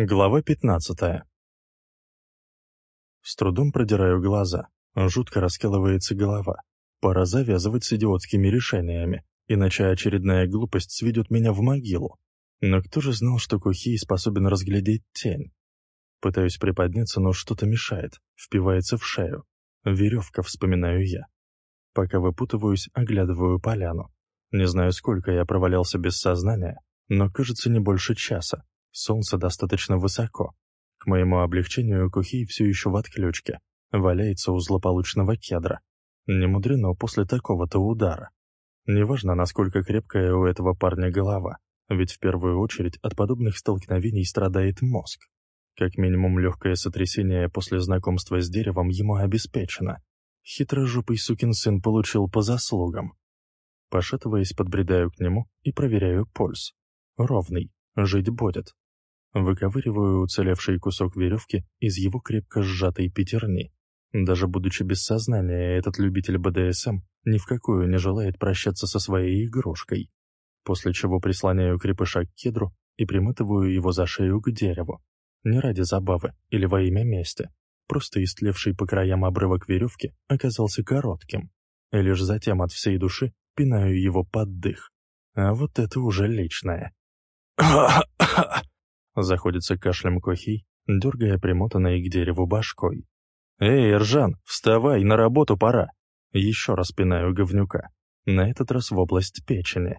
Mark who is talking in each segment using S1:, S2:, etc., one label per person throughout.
S1: Глава 15. С трудом продираю глаза. Жутко раскалывается голова. Пора завязывать с идиотскими решениями, иначе очередная глупость сведет меня в могилу. Но кто же знал, что Кухий способен разглядеть тень? Пытаюсь приподняться, но что-то мешает, впивается в шею. Веревка, вспоминаю я. Пока выпутываюсь, оглядываю поляну. Не знаю, сколько я провалялся без сознания, но кажется не больше часа. Солнце достаточно высоко. К моему облегчению Кухей все еще в отключке. Валяется у злополучного кедра. Не мудрено после такого-то удара. Неважно, насколько крепкая у этого парня голова, ведь в первую очередь от подобных столкновений страдает мозг. Как минимум легкое сотрясение после знакомства с деревом ему обеспечено. Хитрожопый сукин сын получил по заслугам. Пошатываясь, подбредаю к нему и проверяю пульс. Ровный, жить будет. Выковыриваю уцелевший кусок веревки из его крепко сжатой пятерни. Даже будучи без сознания, этот любитель БДСМ ни в какую не желает прощаться со своей игрушкой. После чего прислоняю крепыша к кедру и приматываю его за шею к дереву. Не ради забавы или во имя мести. Просто истлевший по краям обрывок веревки оказался коротким. И лишь затем от всей души пинаю его под дых. А вот это уже личное. Заходится кашлем Кохий, дергая примотанной к дереву башкой. «Эй, Ржан, вставай, на работу пора!» Еще раз пинаю говнюка. На этот раз в область печени.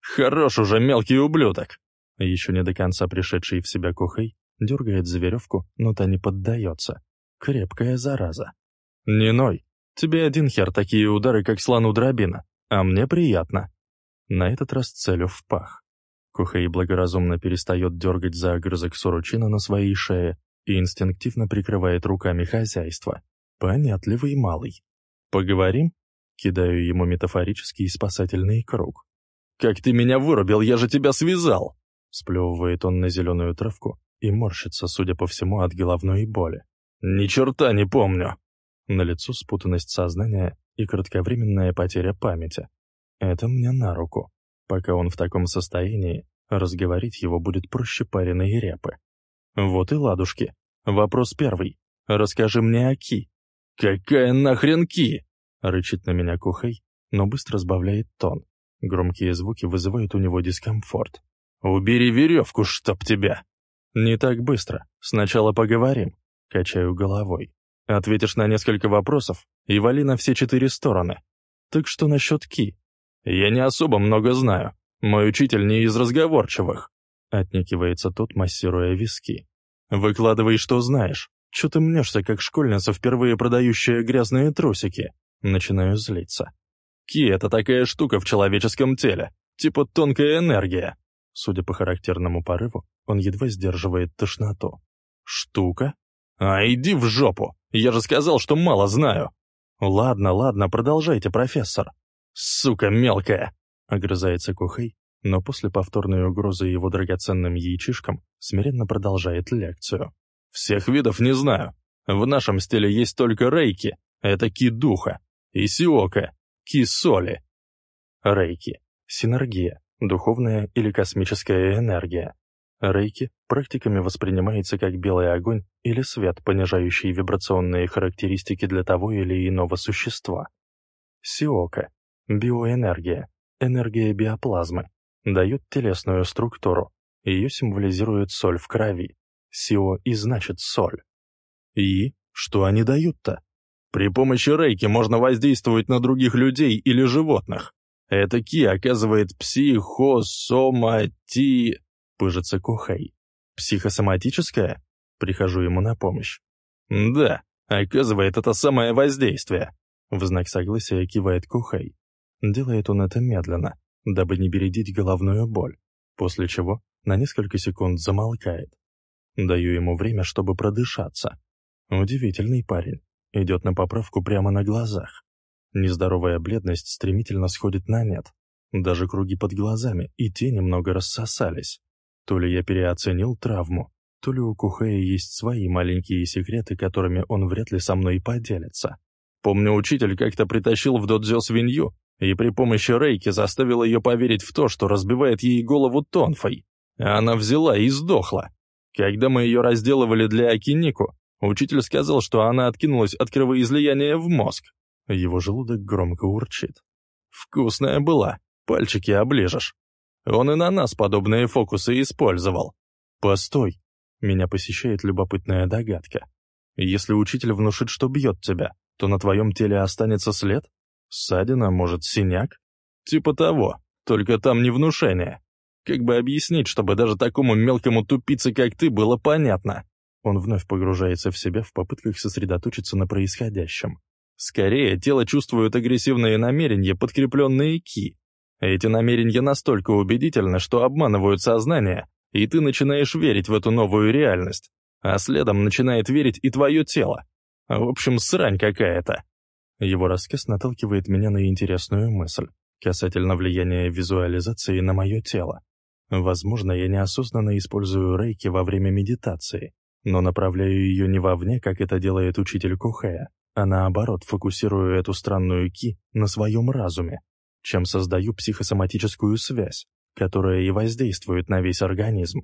S1: «Хорош уже, мелкий ублюдок!» Еще не до конца пришедший в себя Кухой дергает за веревку, но та не поддается. Крепкая зараза. «Не ной! Тебе один хер такие удары, как слону дробина, а мне приятно!» На этот раз целю в пах. Кухей благоразумно перестает дергать за огрызок суручина на своей шее и инстинктивно прикрывает руками хозяйство. Понятливый малый. «Поговорим?» Кидаю ему метафорический спасательный круг. «Как ты меня вырубил, я же тебя связал!» Сплевывает он на зеленую травку и морщится, судя по всему, от головной боли. «Ни черта не помню!» На лицо спутанность сознания и кратковременная потеря памяти. Это мне на руку. Пока он в таком состоянии, разговорить его будет проще пареной репы. Вот и ладушки. Вопрос первый. Расскажи мне о Ки. «Какая нахрен Ки?» — рычит на меня Кухей, но быстро сбавляет тон. Громкие звуки вызывают у него дискомфорт. «Убери веревку, чтоб тебя!» «Не так быстро. Сначала поговорим». Качаю головой. Ответишь на несколько вопросов и вали на все четыре стороны. Так что насчет Ки? «Я не особо много знаю. Мой учитель не из разговорчивых», — отникивается тот, массируя виски. «Выкладывай, что знаешь. Че ты мнешься, как школьница, впервые продающая грязные трусики?» Начинаю злиться. «Ки — это такая штука в человеческом теле, типа тонкая энергия». Судя по характерному порыву, он едва сдерживает тошноту. «Штука? А иди в жопу! Я же сказал, что мало знаю!» «Ладно, ладно, продолжайте, профессор», «Сука мелкая!» — огрызается Кухей, но после повторной угрозы его драгоценным яичишкам смиренно продолжает лекцию. «Всех видов не знаю. В нашем стиле есть только рейки, это ки-духа, и сиока, ки-соли». Рейки — синергия, духовная или космическая энергия. Рейки практиками воспринимается как белый огонь или свет, понижающий вибрационные характеристики для того или иного существа. Сиока Биоэнергия, энергия биоплазмы, дает телесную структуру. Ее символизирует соль в крови. Сио и значит соль. И что они дают-то? При помощи рейки можно воздействовать на других людей или животных. Это ки оказывает психосомати... Пыжится Кухай. Психосоматическое? Прихожу ему на помощь. Да, оказывает это самое воздействие. В знак согласия кивает Кухай. Делает он это медленно, дабы не бередить головную боль, после чего на несколько секунд замолкает. Даю ему время, чтобы продышаться. Удивительный парень. Идет на поправку прямо на глазах. Нездоровая бледность стремительно сходит на нет. Даже круги под глазами и те немного рассосались. То ли я переоценил травму, то ли у Кухея есть свои маленькие секреты, которыми он вряд ли со мной поделится. Помню, учитель как-то притащил в додзё свинью, и при помощи рейки заставил ее поверить в то, что разбивает ей голову тонфой. Она взяла и сдохла. Когда мы ее разделывали для Акинику, учитель сказал, что она откинулась от кровоизлияния в мозг. Его желудок громко урчит. Вкусная была, пальчики оближешь. Он и на нас подобные фокусы использовал. Постой, меня посещает любопытная догадка. Если учитель внушит, что бьет тебя, то на твоем теле останется след? Ссадина, может, синяк? Типа того, только там не внушение. Как бы объяснить, чтобы даже такому мелкому тупице, как ты, было понятно? Он вновь погружается в себя в попытках сосредоточиться на происходящем. Скорее, тело чувствует агрессивные намерения, подкрепленные ки. Эти намерения настолько убедительны, что обманывают сознание, и ты начинаешь верить в эту новую реальность. А следом начинает верить и твое тело. В общем, срань какая-то. Его рассказ наталкивает меня на интересную мысль касательно влияния визуализации на мое тело. Возможно, я неосознанно использую рейки во время медитации, но направляю ее не вовне, как это делает учитель Кухея, а наоборот фокусирую эту странную ки на своем разуме, чем создаю психосоматическую связь, которая и воздействует на весь организм.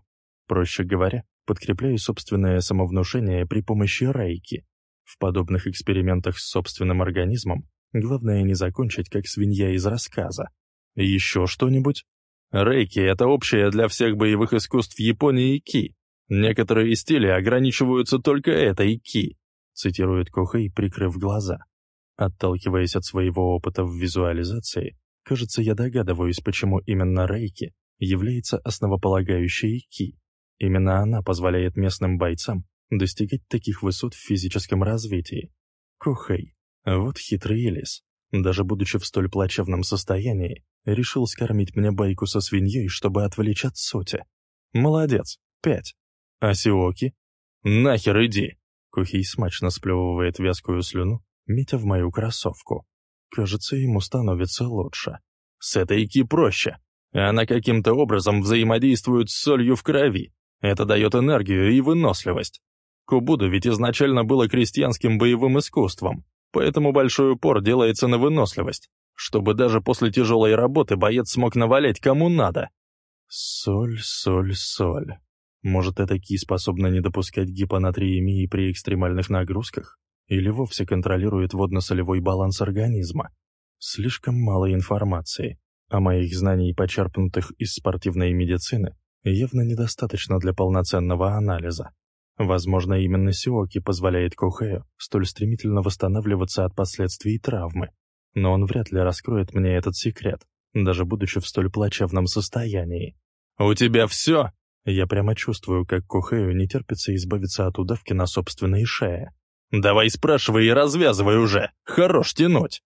S1: Проще говоря, подкрепляю собственное самовнушение при помощи рейки. В подобных экспериментах с собственным организмом главное не закончить, как свинья из рассказа. Еще что-нибудь? Рейки — это общее для всех боевых искусств Японии ки. Некоторые стили ограничиваются только этой ки, цитирует Кохэй, прикрыв глаза. Отталкиваясь от своего опыта в визуализации, кажется, я догадываюсь, почему именно рейки является основополагающей ки. Именно она позволяет местным бойцам достигать таких высот в физическом развитии. Кохэй, вот хитрый лис, даже будучи в столь плачевном состоянии, решил скормить мне байку со свиньей, чтобы отвлечь от сути. Молодец, пять. А Сиоки? Нахер иди! Кухий смачно сплевывает вязкую слюну, метя в мою кроссовку. Кажется, ему становится лучше. С этой ки проще. Она каким-то образом взаимодействует с солью в крови. Это дает энергию и выносливость. Кубуду ведь изначально было крестьянским боевым искусством, поэтому большой упор делается на выносливость, чтобы даже после тяжелой работы боец смог навалять кому надо. Соль, соль, соль. Может, эта ки способна не допускать гипонатриемии при экстремальных нагрузках? Или вовсе контролирует водно-солевой баланс организма? Слишком мало информации, а моих знаний, почерпнутых из спортивной медицины, явно недостаточно для полноценного анализа. Возможно, именно Сиоки позволяет Кохею столь стремительно восстанавливаться от последствий травмы. Но он вряд ли раскроет мне этот секрет, даже будучи в столь плачевном состоянии. «У тебя все?» Я прямо чувствую, как Кохею не терпится избавиться от удавки на собственной шее. «Давай спрашивай и развязывай уже! Хорош тянуть!»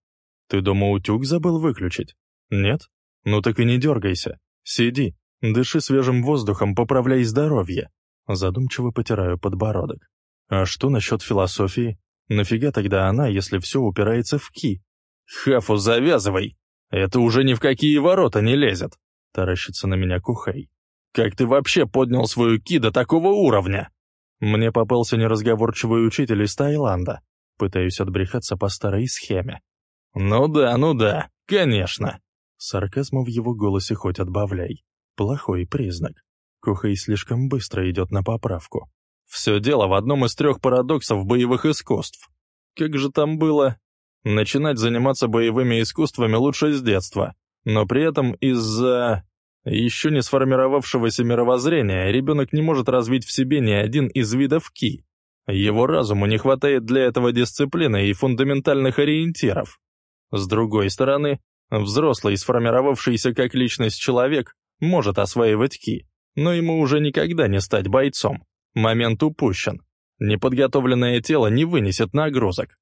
S1: «Ты дома утюг забыл выключить?» «Нет? Ну так и не дергайся. Сиди, дыши свежим воздухом, поправляй здоровье». Задумчиво потираю подбородок. «А что насчет философии? Нафига тогда она, если все упирается в ки?» «Хафу завязывай! Это уже ни в какие ворота не лезет!» Таращится на меня Кухай. «Как ты вообще поднял свою ки до такого уровня?» Мне попался неразговорчивый учитель из Таиланда. Пытаюсь отбрехаться по старой схеме. «Ну да, ну да, конечно!» Сарказма в его голосе хоть отбавляй. Плохой признак. Кухай слишком быстро идет на поправку. Все дело в одном из трех парадоксов боевых искусств. Как же там было? Начинать заниматься боевыми искусствами лучше с детства, но при этом из-за еще не сформировавшегося мировоззрения ребенок не может развить в себе ни один из видов ки. Его разуму не хватает для этого дисциплины и фундаментальных ориентиров. С другой стороны, взрослый, сформировавшийся как личность человек, может осваивать ки, но ему уже никогда не стать бойцом. Момент упущен. Неподготовленное тело не вынесет нагрузок.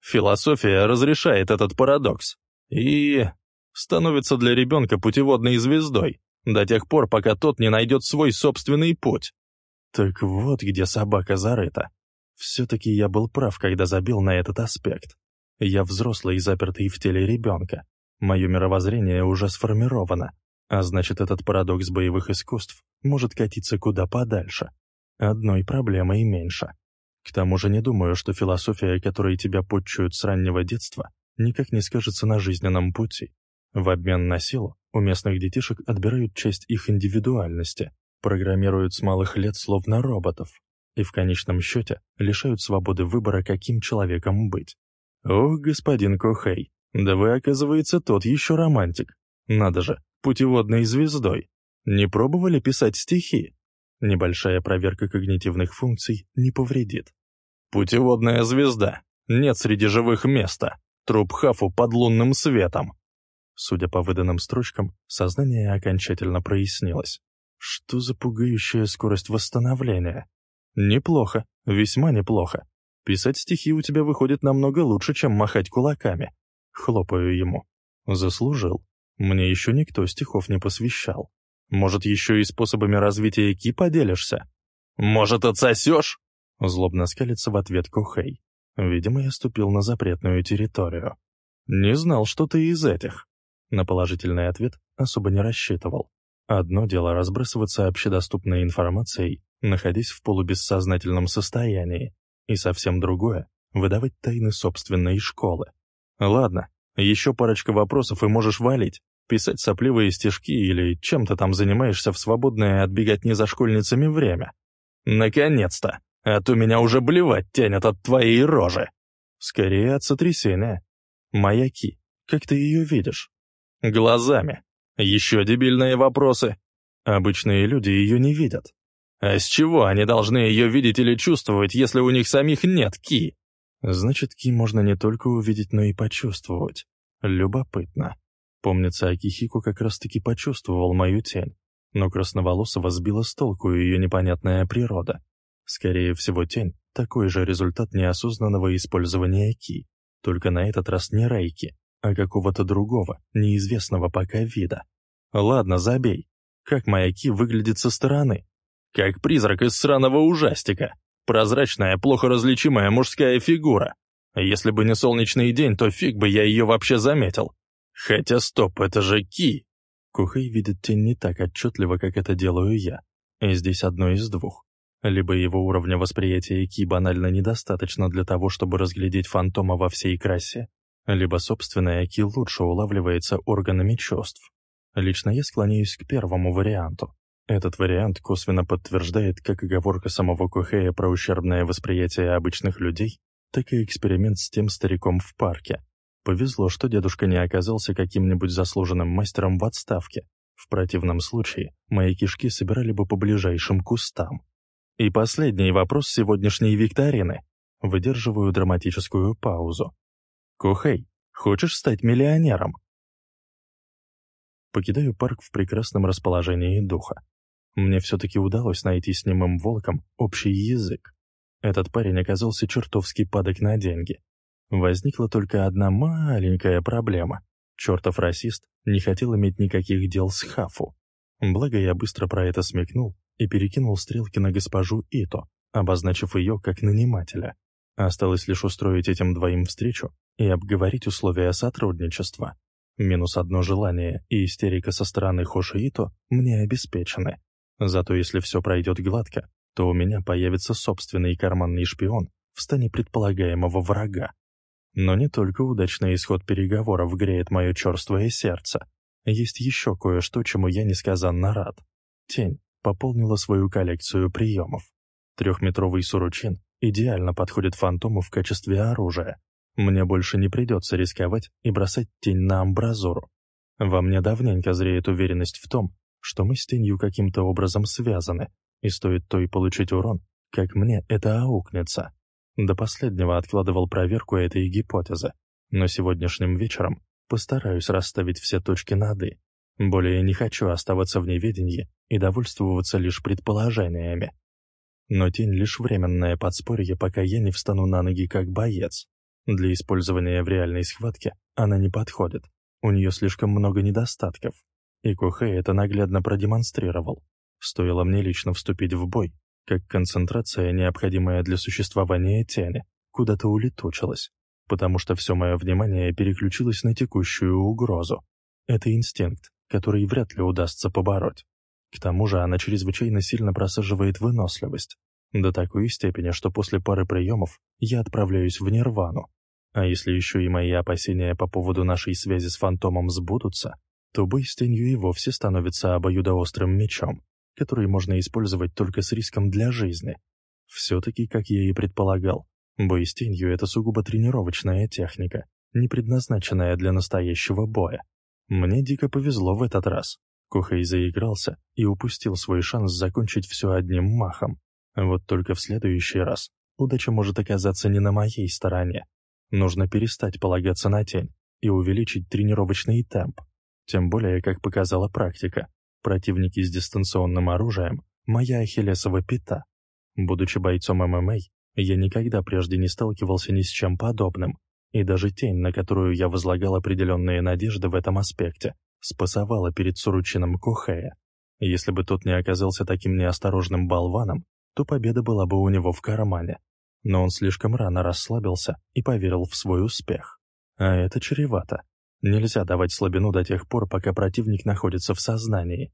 S1: Философия разрешает этот парадокс и становится для ребенка путеводной звездой до тех пор, пока тот не найдет свой собственный путь. Так вот где собака зарыта. Все-таки я был прав, когда забил на этот аспект. Я взрослый, запертый в теле ребенка. Мое мировоззрение уже сформировано, а значит, этот парадокс боевых искусств может катиться куда подальше. Одной проблемой меньше. К тому же не думаю, что философия, которой тебя подчуют с раннего детства, никак не скажется на жизненном пути. В обмен на силу у местных детишек отбирают часть их индивидуальности, программируют с малых лет словно роботов и в конечном счете лишают свободы выбора, каким человеком быть. Ох, господин Кохей, да вы, оказывается, тот еще романтик. Надо же, путеводной звездой. Не пробовали писать стихи? Небольшая проверка когнитивных функций не повредит. Путеводная звезда. Нет среди живых места. Труп Хафу под лунным светом. Судя по выданным строчкам, сознание окончательно прояснилось. Что за пугающая скорость восстановления? Неплохо, весьма неплохо. Писать стихи у тебя выходит намного лучше, чем махать кулаками. Хлопаю ему. Заслужил. Мне еще никто стихов не посвящал. Может, еще и способами развития ки поделишься? Может, отсосешь? Злобно скалится в ответ Кохей. Видимо, я ступил на запретную территорию. Не знал, что ты из этих. На положительный ответ особо не рассчитывал. Одно дело разбрасываться общедоступной информацией, находясь в полубессознательном состоянии, и совсем другое — выдавать тайны собственной школы. Ладно, еще парочка вопросов и можешь валить, писать сопливые стишки или чем то там занимаешься в свободное от беготни за школьницами время. Наконец-то! А то меня уже блевать тянет от твоей рожи. Скорее от сотрясения. Маяки. Как ты ее видишь? Глазами. Еще дебильные вопросы. Обычные люди ее не видят. А с чего они должны ее видеть или чувствовать, если у них самих нет ки? Значит, ки можно не только увидеть, но и почувствовать. Любопытно. Помнится, Акихику как раз-таки почувствовал мою тень, но красноволосого сбила с толку ее непонятная природа. Скорее всего, тень — такой же результат неосознанного использования ки, только на этот раз не рейки, а какого-то другого, неизвестного пока вида. Ладно, забей. Как маяки выглядят со стороны? Как призрак из сраного ужастика. Прозрачная, плохо различимая мужская фигура. Если бы не солнечный день, то фиг бы я ее вообще заметил. Хотя стоп, это же Ки. Кухей видит тень не так отчетливо, как это делаю я. И здесь одно из двух. Либо его уровня восприятия Ки банально недостаточно для того, чтобы разглядеть фантома во всей красе, либо собственная ки лучше улавливается органами чувств. Лично я склоняюсь к первому варианту. Этот вариант косвенно подтверждает как оговорка самого Кухея про ущербное восприятие обычных людей, так и эксперимент с тем стариком в парке. Повезло, что дедушка не оказался каким-нибудь заслуженным мастером в отставке. В противном случае мои кишки собирали бы по ближайшим кустам. И последний вопрос сегодняшней викторины. Выдерживаю драматическую паузу. «Кухей, хочешь стать миллионером?» Покидаю парк в прекрасном расположении духа. Мне все-таки удалось найти с немым волком общий язык. Этот парень оказался чертовски падок на деньги. Возникла только одна маленькая проблема. Чертов расист не хотел иметь никаких дел с Хафу. Благо я быстро про это смекнул и перекинул стрелки на госпожу Ито, обозначив ее как нанимателя. Осталось лишь устроить этим двоим встречу и обговорить условия сотрудничества. Минус одно желание и истерика со стороны Хошиито мне обеспечены. Зато если все пройдет гладко, то у меня появится собственный карманный шпион в стане предполагаемого врага. Но не только удачный исход переговоров греет мое черствое сердце. Есть еще кое-что, чему я несказанно рад. Тень пополнила свою коллекцию приемов. Трехметровый суручин идеально подходит фантому в качестве оружия. Мне больше не придется рисковать и бросать тень на амбразуру. Во мне давненько зреет уверенность в том, что мы с тенью каким-то образом связаны, и стоит то и получить урон, как мне это аукнется. До последнего откладывал проверку этой гипотезы, но сегодняшним вечером постараюсь расставить все точки над «и». Более не хочу оставаться в неведении и довольствоваться лишь предположениями. Но тень лишь временное подспорье, пока я не встану на ноги как боец. Для использования в реальной схватке она не подходит. У нее слишком много недостатков. И Кухэй это наглядно продемонстрировал. Стоило мне лично вступить в бой, как концентрация, необходимая для существования тени, куда-то улетучилась, потому что все мое внимание переключилось на текущую угрозу. Это инстинкт, который вряд ли удастся побороть. К тому же она чрезвычайно сильно просаживает выносливость. До такой степени, что после пары приемов я отправляюсь в нирвану. А если еще и мои опасения по поводу нашей связи с фантомом сбудутся, то бой с тенью и вовсе становится обоюдоострым мечом. которые можно использовать только с риском для жизни. Все-таки, как я и предполагал, бой с тенью — это сугубо тренировочная техника, не предназначенная для настоящего боя. Мне дико повезло в этот раз. Кухей заигрался и упустил свой шанс закончить все одним махом. Вот только в следующий раз удача может оказаться не на моей стороне. Нужно перестать полагаться на тень и увеличить тренировочный темп. Тем более, как показала практика, противники с дистанционным оружием — моя ахиллесова пята. Будучи бойцом ММА, я никогда прежде не сталкивался ни с чем подобным, и даже тень, на которую я возлагал определенные надежды в этом аспекте, спасовала перед Суручином Кухея. Если бы тот не оказался таким неосторожным болваном, то победа была бы у него в кармане. Но он слишком рано расслабился и поверил в свой успех. А это чревато. Нельзя давать слабину до тех пор, пока противник находится в сознании.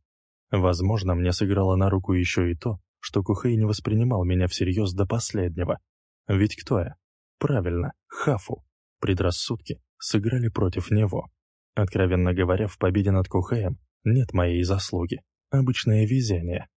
S1: Возможно, мне сыграло на руку еще и то, что Кухей не воспринимал меня всерьез до последнего. Ведь кто я? Правильно, Хафу. Предрассудки сыграли против него. Откровенно говоря, в победе над Кухеем нет моей заслуги. Обычное везение.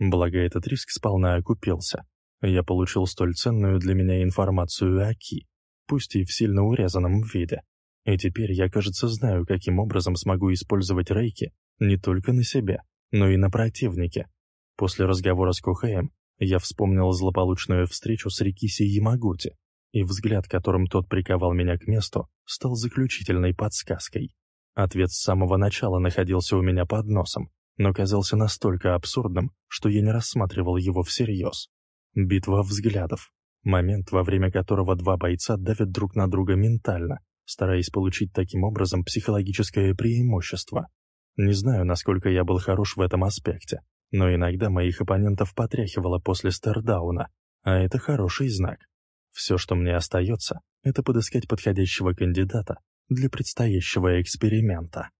S1: Благо этот риск сполна окупился. Я получил столь ценную для меня информацию о Ки, пусть и в сильно урезанном виде. И теперь я, кажется, знаю, каким образом смогу использовать рейки не только на себе, но и на противнике. После разговора с Кухеем я вспомнил злополучную встречу с Рикиси Ямагути, и взгляд, которым тот приковал меня к месту, стал заключительной подсказкой. Ответ с самого начала находился у меня под носом, но казался настолько абсурдным, что я не рассматривал его всерьез. Битва взглядов. Момент, во время которого два бойца давят друг на друга ментально, стараясь получить таким образом психологическое преимущество. Не знаю, насколько я был хорош в этом аспекте, но иногда моих оппонентов потряхивало после стардауна, а это хороший знак. Все, что мне остается, это подыскать подходящего кандидата для предстоящего эксперимента.